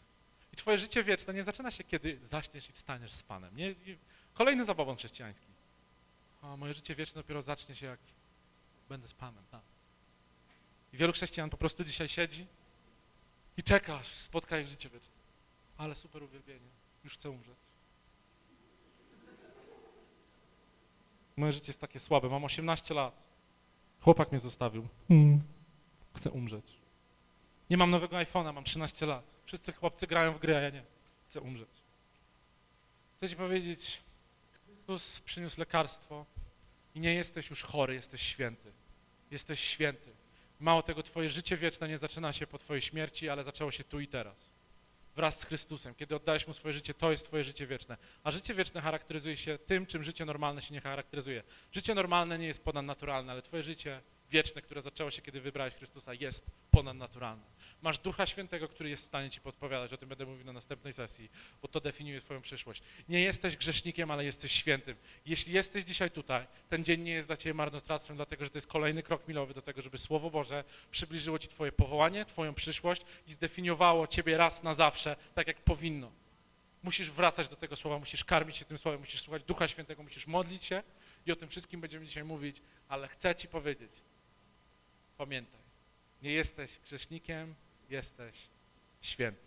I twoje życie wieczne nie zaczyna się, kiedy zaśniesz i wstaniesz z Panem. Nie, nie. Kolejny zabawon chrześcijański. A moje życie wieczne dopiero zacznie się, jak będę z Panem. Tak. I wielu chrześcijan po prostu dzisiaj siedzi i czeka, aż spotka ich życie wieczne. Ale super uwielbienie. Już chcę umrzeć. Moje życie jest takie słabe. Mam 18 lat. Chłopak mnie zostawił. Hmm. Chcę umrzeć. Nie mam nowego iPhone'a, mam 13 lat. Wszyscy chłopcy grają w gry, a ja nie. Chcę umrzeć. Chcę ci powiedzieć, Chrystus przyniósł lekarstwo i nie jesteś już chory, jesteś święty. Jesteś święty. Mało tego, twoje życie wieczne nie zaczyna się po twojej śmierci, ale zaczęło się tu i teraz. wraz z Chrystusem. Kiedy oddałeś Mu swoje życie, to jest twoje życie wieczne. A życie wieczne charakteryzuje się tym, czym życie normalne się nie charakteryzuje. Życie normalne nie jest ponadnaturalne, ale twoje życie wieczne, które zaczęło się, kiedy wybrałeś Chrystusa, jest ponadnaturalne. Masz Ducha Świętego, który jest w stanie ci podpowiadać, o tym będę mówił na następnej sesji, bo to definiuje twoją przyszłość. Nie jesteś grzesznikiem, ale jesteś świętym. Jeśli jesteś dzisiaj tutaj, ten dzień nie jest dla ciebie marnotrawstwem, dlatego że to jest kolejny krok milowy do tego, żeby Słowo Boże przybliżyło ci twoje powołanie, twoją przyszłość i zdefiniowało ciebie raz na zawsze, tak jak powinno. Musisz wracać do tego słowa, musisz karmić się tym słowem, musisz słuchać Ducha Świętego, musisz modlić się i o tym wszystkim będziemy dzisiaj mówić, ale chcę ci powiedzieć, pamiętaj, nie jesteś grzesznikiem, jesteś święty.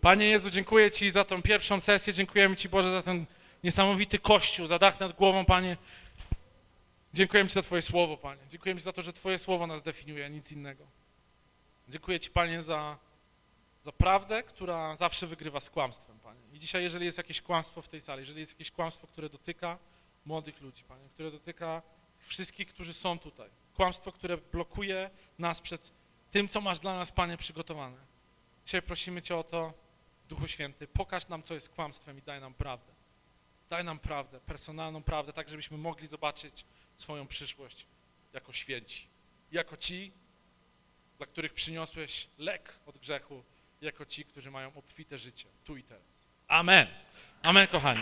Panie Jezu, dziękuję Ci za tą pierwszą sesję, dziękujemy Ci Boże za ten niesamowity kościół, za dach nad głową, Panie. Dziękujemy Ci za Twoje słowo, Panie. Dziękujemy Ci za to, że Twoje słowo nas definiuje, a nic innego. Dziękuję Ci, Panie, za, za prawdę, która zawsze wygrywa z kłamstwem, Panie. I dzisiaj, jeżeli jest jakieś kłamstwo w tej sali, jeżeli jest jakieś kłamstwo, które dotyka młodych ludzi, Panie, które dotyka wszystkich, którzy są tutaj, kłamstwo, które blokuje nas przed tym, co masz dla nas, Panie, przygotowane. Dzisiaj prosimy Cię o to, Duchu Święty, pokaż nam, co jest kłamstwem i daj nam prawdę. Daj nam prawdę, personalną prawdę, tak żebyśmy mogli zobaczyć swoją przyszłość jako święci. Jako ci, dla których przyniosłeś lek od grzechu, jako ci, którzy mają obfite życie, tu i teraz. Amen. Amen, kochani.